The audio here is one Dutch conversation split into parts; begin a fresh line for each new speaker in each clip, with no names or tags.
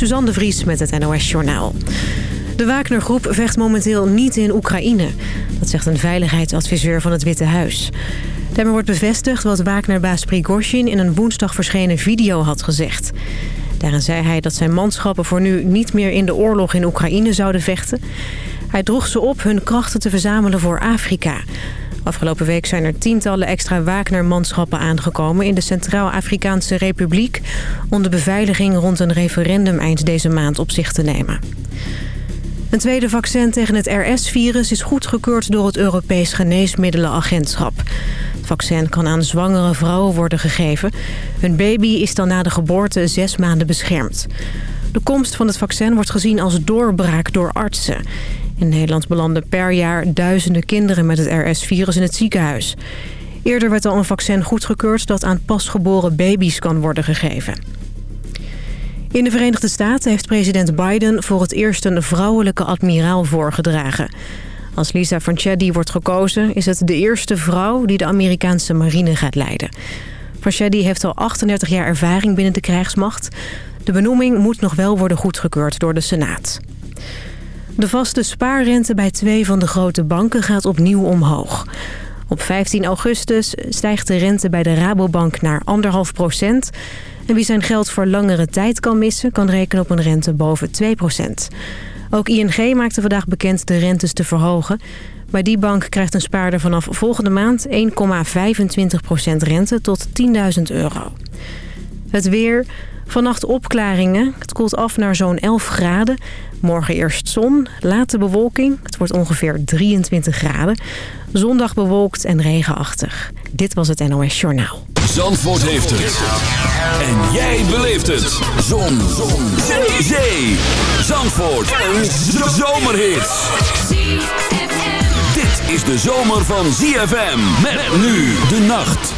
Suzanne de Vries met het NOS Journaal. De Wagner-groep vecht momenteel niet in Oekraïne. Dat zegt een veiligheidsadviseur van het Witte Huis. Daarmee wordt bevestigd wat Wagner-baas Prigozhin... in een woensdag verschenen video had gezegd. Daarin zei hij dat zijn manschappen voor nu niet meer in de oorlog in Oekraïne zouden vechten. Hij droeg ze op hun krachten te verzamelen voor Afrika. Afgelopen week zijn er tientallen extra Wagner-manschappen aangekomen... in de Centraal-Afrikaanse Republiek... om de beveiliging rond een referendum eind deze maand op zich te nemen. Een tweede vaccin tegen het RS-virus is goedgekeurd door het Europees Geneesmiddelenagentschap. Het vaccin kan aan zwangere vrouwen worden gegeven. Hun baby is dan na de geboorte zes maanden beschermd. De komst van het vaccin wordt gezien als doorbraak door artsen. In Nederland belanden per jaar duizenden kinderen met het RS-virus in het ziekenhuis. Eerder werd al een vaccin goedgekeurd dat aan pasgeboren baby's kan worden gegeven. In de Verenigde Staten heeft president Biden voor het eerst een vrouwelijke admiraal voorgedragen. Als Lisa Franchetti wordt gekozen is het de eerste vrouw die de Amerikaanse marine gaat leiden. Franchetti heeft al 38 jaar ervaring binnen de krijgsmacht. De benoeming moet nog wel worden goedgekeurd door de Senaat. De vaste spaarrente bij twee van de grote banken gaat opnieuw omhoog. Op 15 augustus stijgt de rente bij de Rabobank naar 1,5 procent. En wie zijn geld voor langere tijd kan missen... kan rekenen op een rente boven 2 procent. Ook ING maakte vandaag bekend de rentes te verhogen. Bij die bank krijgt een spaarder vanaf volgende maand 1,25% rente tot 10.000 euro. Het weer... Vannacht opklaringen. Het koelt af naar zo'n 11 graden. Morgen eerst zon, late bewolking. Het wordt ongeveer 23 graden. Zondag bewolkt en regenachtig. Dit was het NOS Journaal.
Zandvoort heeft het. En jij beleeft het. Zon. zon. Zee. Zee. Zandvoort. Een zomerhit. Dit is de zomer van ZFM. Met nu de nacht.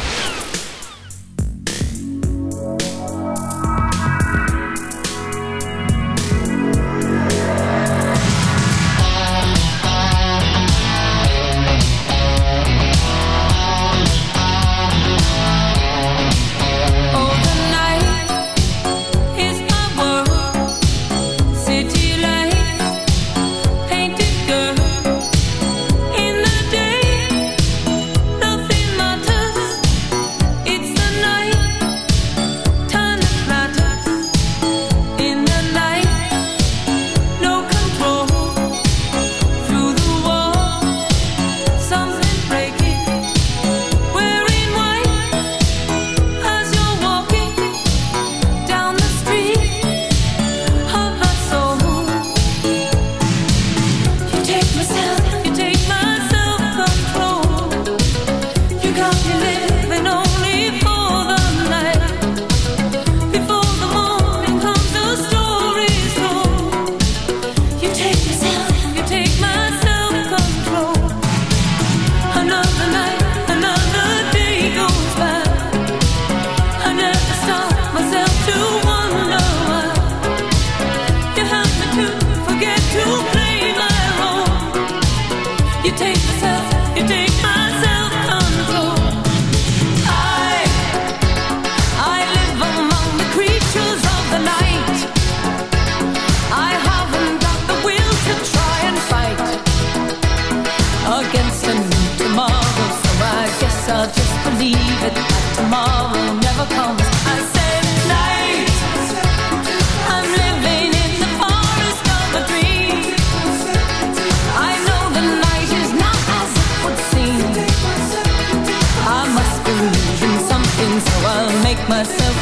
myself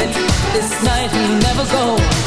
it. this night will never go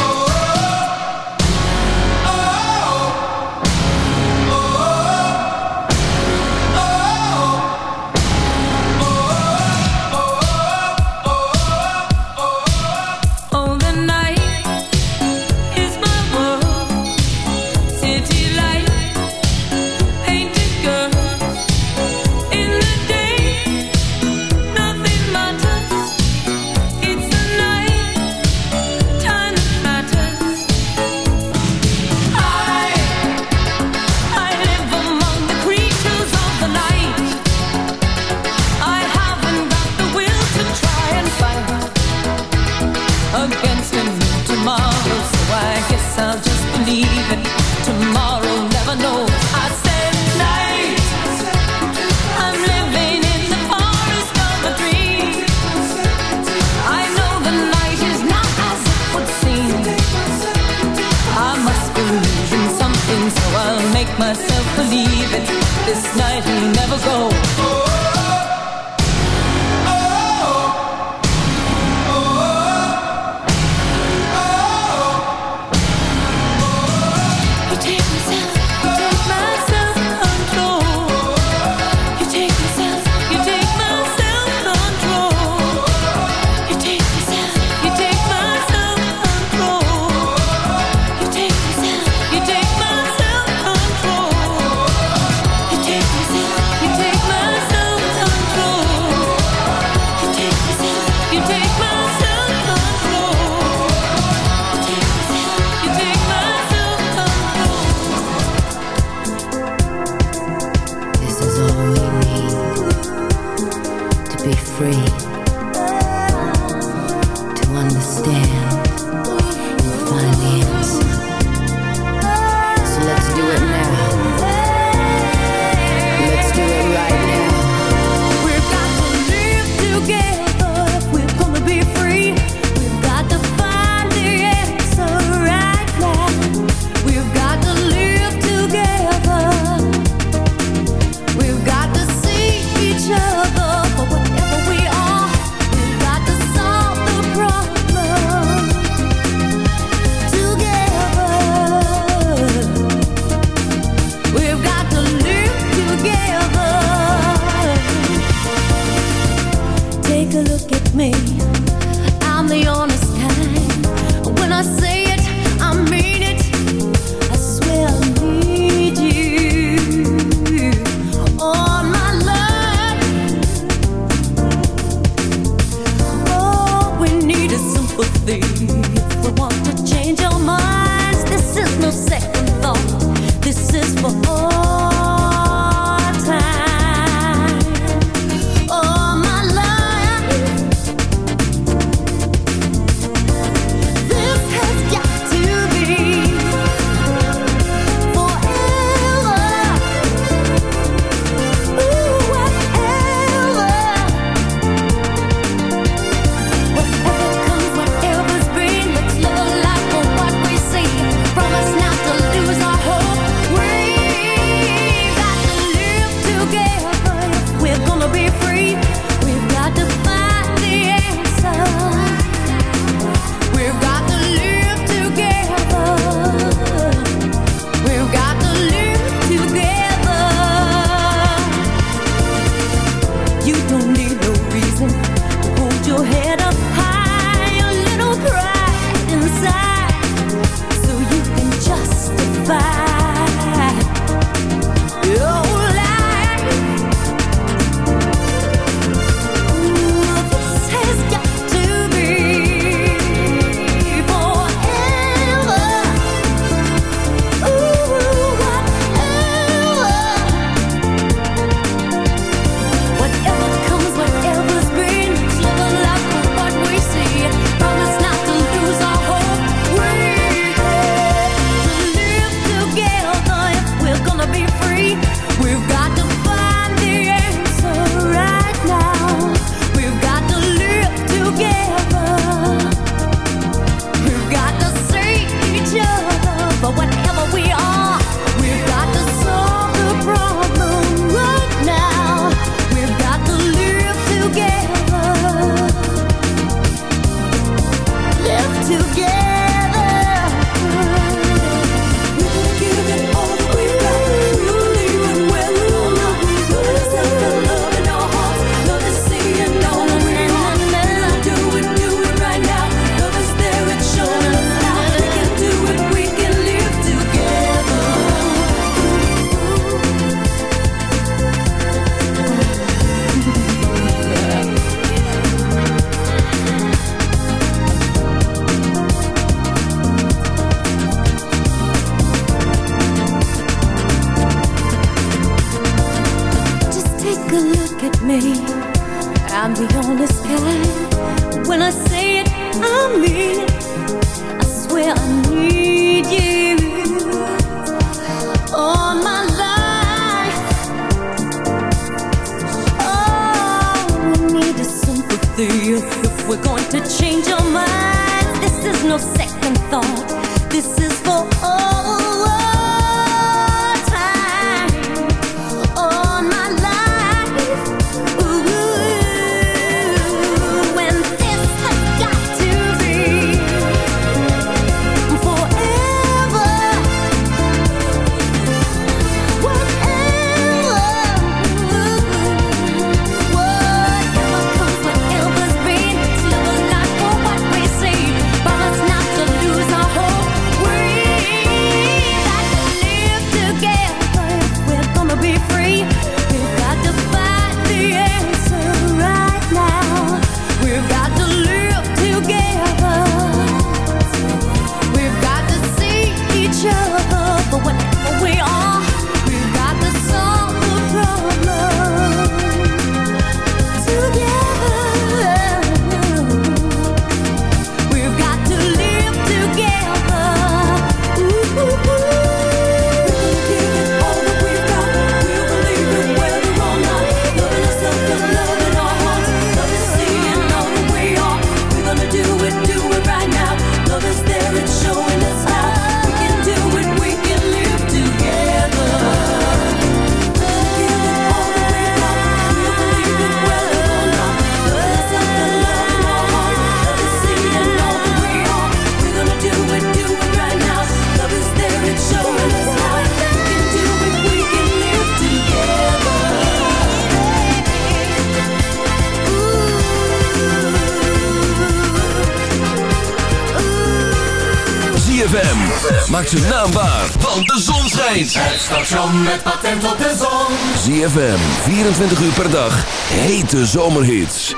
Naambaar, want de zon schijnt.
Het station met patent op de zon.
ZFM, 24 uur per dag. Hete zomerhits.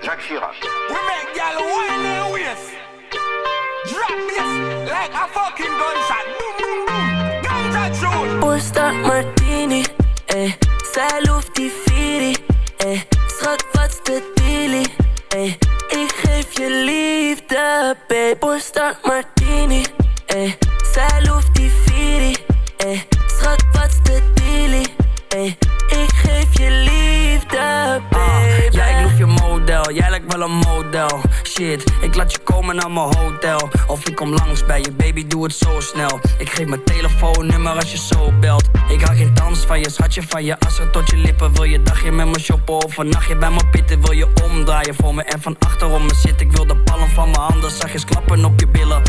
Jacques Chirac. We make y'all wine and waist. Drop this like a fucking gunshot. Boom, boom, boom. Ganja tune.
Porsta Martini,
mijn telefoonnummer als je zo belt. Ik haal geen dans van je, schatje van je assen tot je lippen. Wil je dagje met me shoppen of een nachtje bij me pitten? Wil je omdraaien voor me en van achterom me zitten? Ik wil de palm van mijn handen zachtjes klappen op je billen.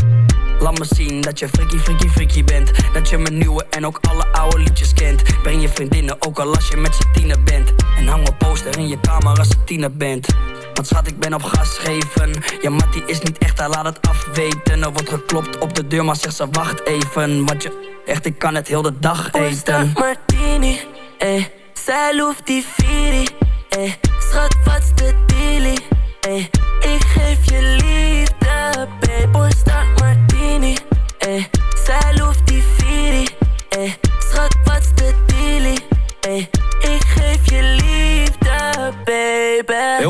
Laat me zien dat je freaky, freaky, freaky bent. Dat je mijn nieuwe en ook alle oude liedjes kent. Breng je vriendinnen ook al als je met z'n bent. En hang een poster in je kamer als je tiener bent. Want schat, ik ben op gas geven. Ja, Mattie is niet echt, hij laat het afweten. Er wordt geklopt op de deur, maar zegt ze wacht even. Want je, echt, ik kan het heel de dag eten.
Martini, eh. Zij loeft die eh. Schat, wat's de dealie, eh. Ik geef je liefde, babe. Martini,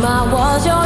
妈妈，我。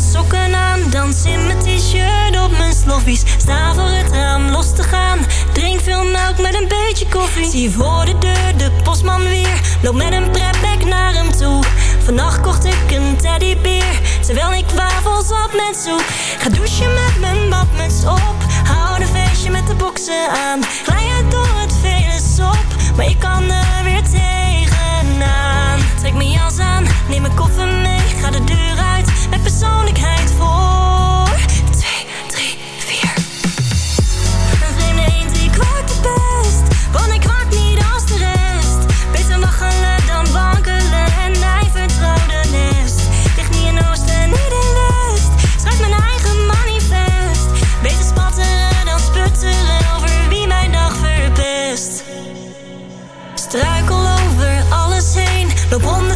sokken aan. Dans in mijn t-shirt op mijn sloffies. Sta voor het raam los te gaan. Drink veel melk met een beetje koffie. Zie voor de deur de postman weer. Loop met een prepback naar hem toe. Vannacht kocht ik een teddybeer. Terwijl ik wafels op met soep. Ga douchen met mijn badmuts op. Hou de feestje met de boksen aan. Glij uit door het vele sop. Maar je kan er weer tegenaan. Trek mijn jas aan, neem mijn koffer mee. Ga de deur uit met persoonlijkheid voor. 2, 3, 4. Een vreemde eend die kwaakt de best, want ik kwaak niet als de rest. Beter waggelen dan wankelen en hij vertrouwde nest. Ligt niet in oosten, niet in west, schrijf mijn eigen manifest. Beter spatteren dan sputteren over wie mijn dag verpest. Struikel over alles heen, loop onder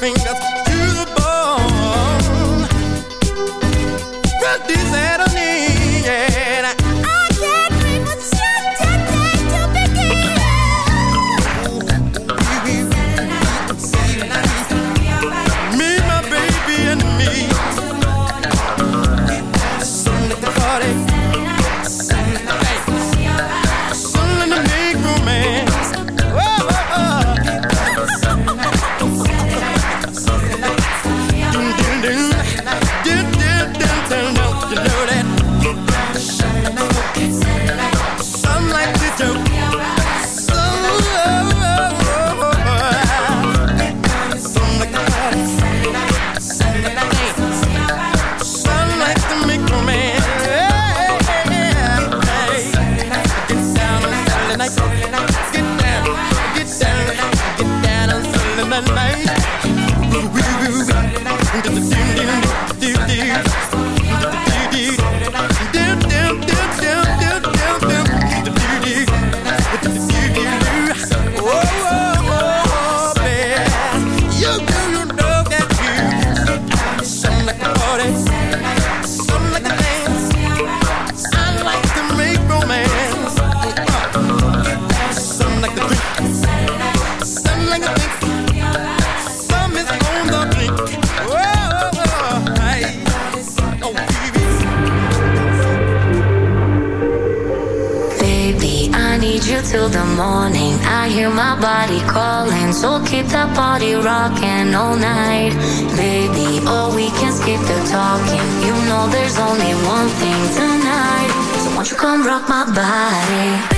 Fingers
my
body?